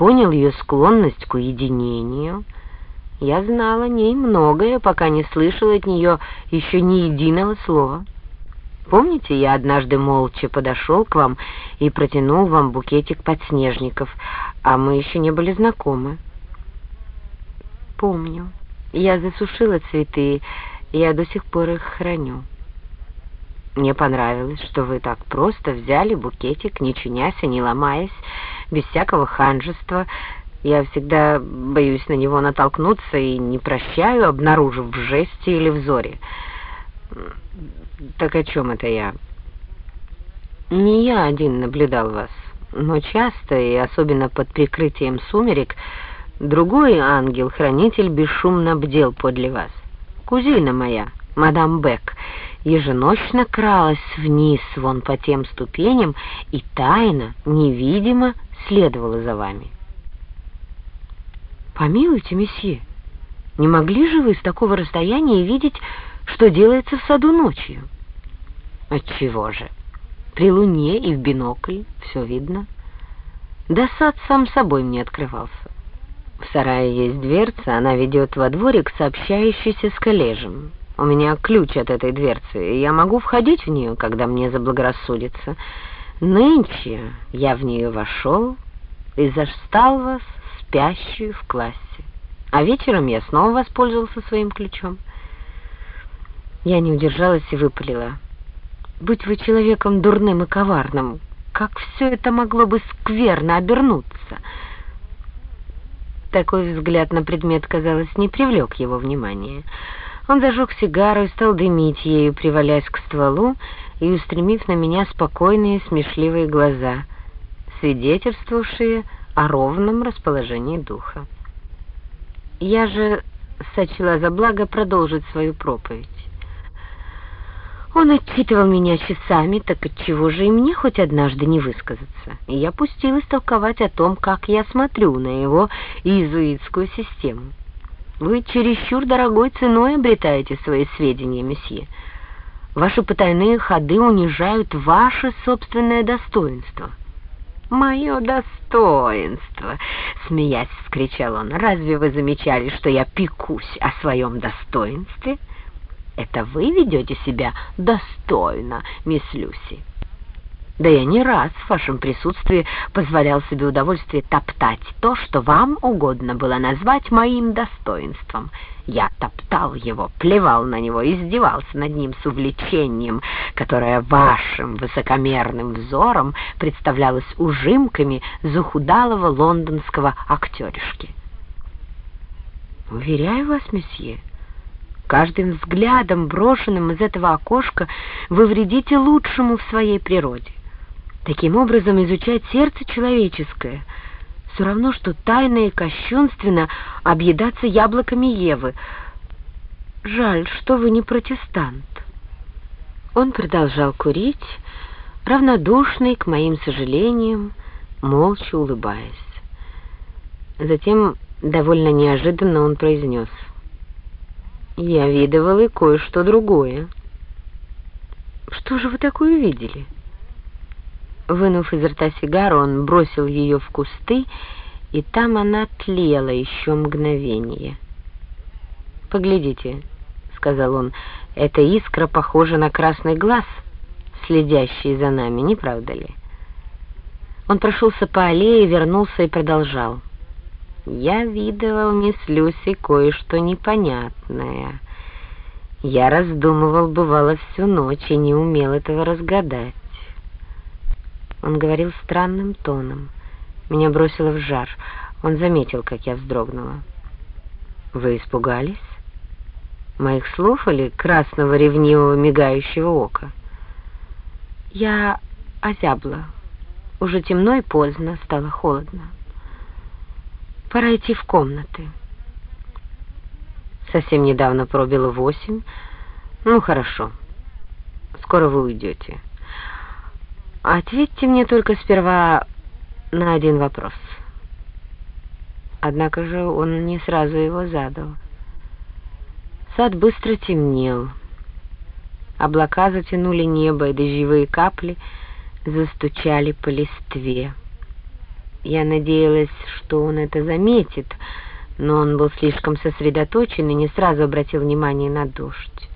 понял ее склонность к уединению. Я знал о ней многое, пока не слышал от нее еще ни единого слова. Помните, я однажды молча подошел к вам и протянул вам букетик подснежников, а мы еще не были знакомы? Помню. Я засушила цветы, я до сих пор их храню. Мне понравилось, что вы так просто взяли букетик, не чинясь и не ломаясь, без всякого ханжества. Я всегда боюсь на него натолкнуться и не прощаю, обнаружив в жесте или взоре. Так о чем это я? Не я один наблюдал вас, но часто, и особенно под прикрытием сумерек, другой ангел-хранитель бесшумно бдел подле вас. Кузина моя, мадам Бек, еженочно кралась вниз вон по тем ступеням и тайно, невидимо следовала за вами. Помилуйте, месье, не могли же вы с такого расстояния видеть, что делается в саду ночью? Отчего же? При луне и в бинокль все видно. Да сад сам собой мне открывался. В сарае есть дверца, она ведет во дворик, сообщающийся с коллежем. У меня ключ от этой дверцы, и я могу входить в нее, когда мне заблагорассудится. Нынче я в нее вошел и застал вас спящую в классе. А вечером я снова воспользовался своим ключом. Я не удержалась и выпалила. «Будь вы человеком дурным и коварным, как все это могло бы скверно обернуться?» Такой взгляд на предмет, казалось, не привлек его внимания. Он зажег сигару и стал дымить ею, привалясь к стволу и устремив на меня спокойные смешливые глаза, свидетельствовавшие о ровном расположении духа. Я же сочла за благо продолжить свою проповедь. Он отчитывал меня часами, так отчего же и мне хоть однажды не высказаться? И я пустилась толковать о том, как я смотрю на его иезуитскую систему. Вы чересчур дорогой ценой обретаете свои сведения, месье. Ваши потайные ходы унижают ваше собственное достоинство. «Мое достоинство!» — смеясь, вскричал он. «Разве вы замечали, что я пекусь о своем достоинстве? Это вы ведете себя достойно, мисс Люси?» Да я не раз в вашем присутствии позволял себе удовольствие топтать то, что вам угодно было назвать моим достоинством. Я топтал его, плевал на него, издевался над ним с увлечением, которое вашим высокомерным взором представлялось ужимками захудалого лондонского актеришки. Уверяю вас, месье, каждым взглядом, брошенным из этого окошка, вы вредите лучшему в своей природе. Таким образом, изучать сердце человеческое все равно, что тайно и кощунственно объедаться яблоками Евы. Жаль, что вы не протестант. Он продолжал курить, равнодушный к моим сожалениям, молча улыбаясь. Затем, довольно неожиданно, он произнес. «Я видывал и кое-что другое». «Что же вы такое видели?» Вынув из рта сигару, он бросил ее в кусты, и там она тлела еще мгновение. «Поглядите», — сказал он, — «эта искра похожа на красный глаз, следящий за нами, не правда ли?» Он прошелся по аллее, вернулся и продолжал. «Я видывал, мисс Люси, кое-что непонятное. Я раздумывал, бывало, всю ночь и не умел этого разгадать. Он говорил странным тоном. Меня бросило в жар. Он заметил, как я вздрогнула. «Вы испугались? Моих слов или красного ревнивого мигающего ока?» Я озябла. Уже темно и поздно, стало холодно. Пора идти в комнаты. Совсем недавно пробило восемь. Ну, хорошо. Скоро вы уйдете. Ответьте мне только сперва на один вопрос. Однако же он не сразу его задал. Сад быстро темнел. Облака затянули небо, и дождевые капли застучали по листве. Я надеялась, что он это заметит, но он был слишком сосредоточен и не сразу обратил внимание на дождь.